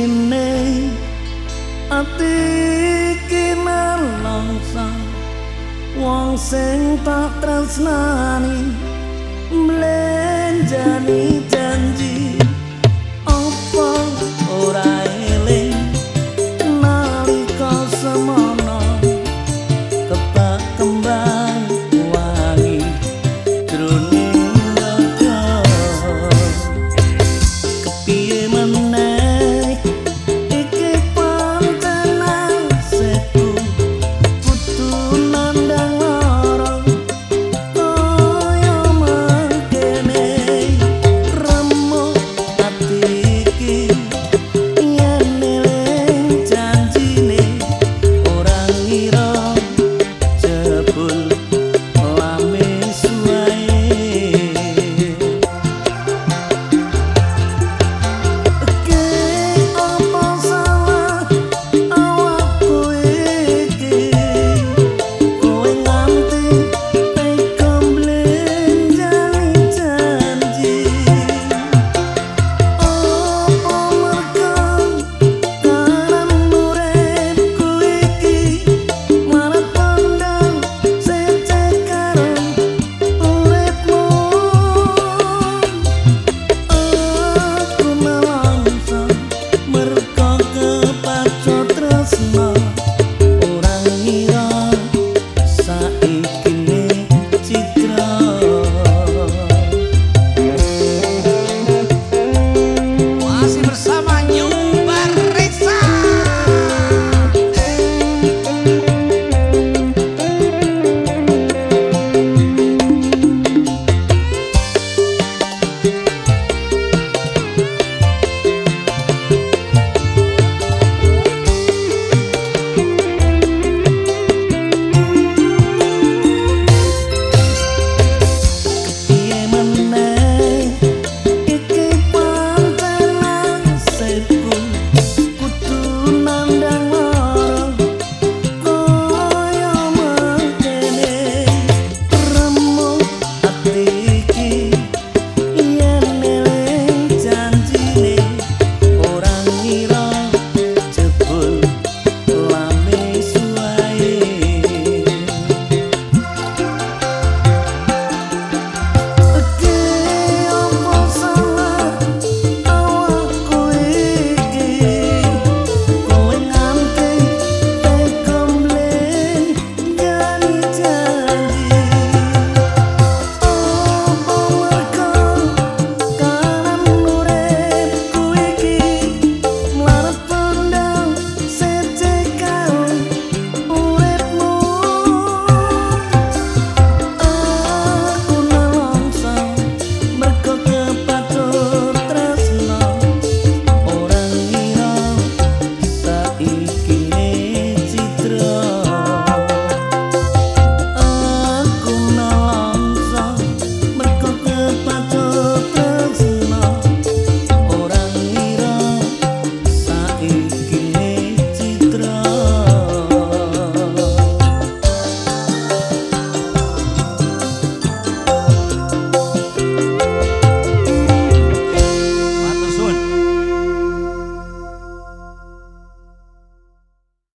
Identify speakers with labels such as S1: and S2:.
S1: sine ati kinalongso wong sing tak tresnani mlenjani janji apa ora eling nalika semono kebak kembang wangi jroning